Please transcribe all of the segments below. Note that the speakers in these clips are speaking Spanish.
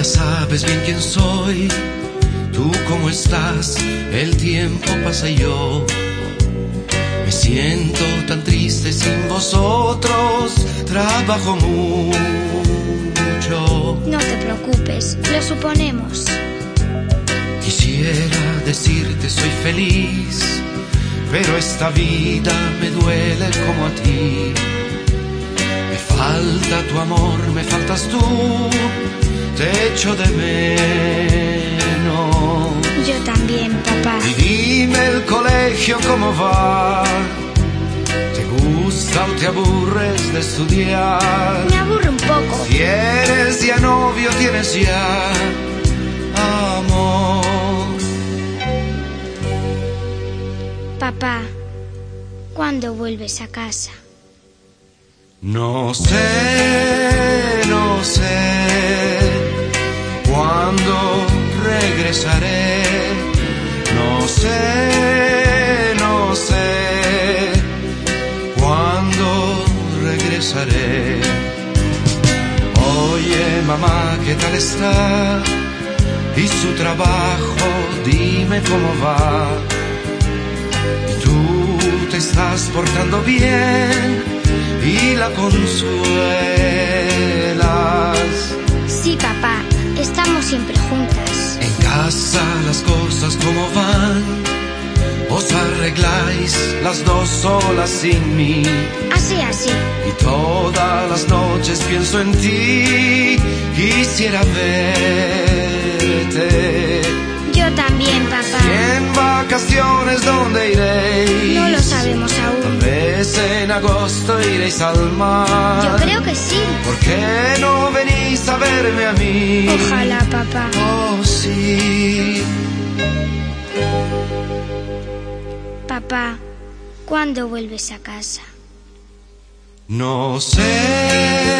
Ya sabes bien quién soy. ¿Tú cómo estás? El tiempo pasa y yo me siento tan triste sin vosotros. Trabajo mucho. No te preocupes, lo suponemos. Quisiera decirte soy feliz, pero esta vida me duele como a ti. Me falta tu amor, me faltas tú, te echo de menos. Yo también, papá. Y dime el colegio cómo va. ¿Te gusta o te aburres de estudiar? Me aburre un poco. Si eres ya novio, tienes ya amor. Papá, ¿cuándo vuelves a casa? No sé, no sé regresaré. No sé, no sé cuándo regresaré. Oye, mamá, ¿qué tal está? Y su trabajo, dime cómo va. Tú te estás portando bien y la consuelas. Sí, papá, estamos siempre juntas. En casa las cosas como van, os arregláis las dos solas sin mí. Así, así. Y todas las noches pienso en ti, quisiera verte. Yo también, papá. Y en vacaciones, ¿dónde iréis? Agosto iréis al mar. Yo creo que sí. ¿Por qué no venís a verme a mí? Ojalá, papá. Oh, sí. Papá, ¿cuándo vuelves a casa? No sé,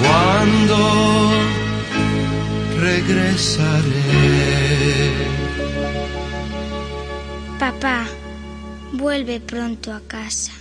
cuándo regresaré. Papá, vuelve pronto a casa.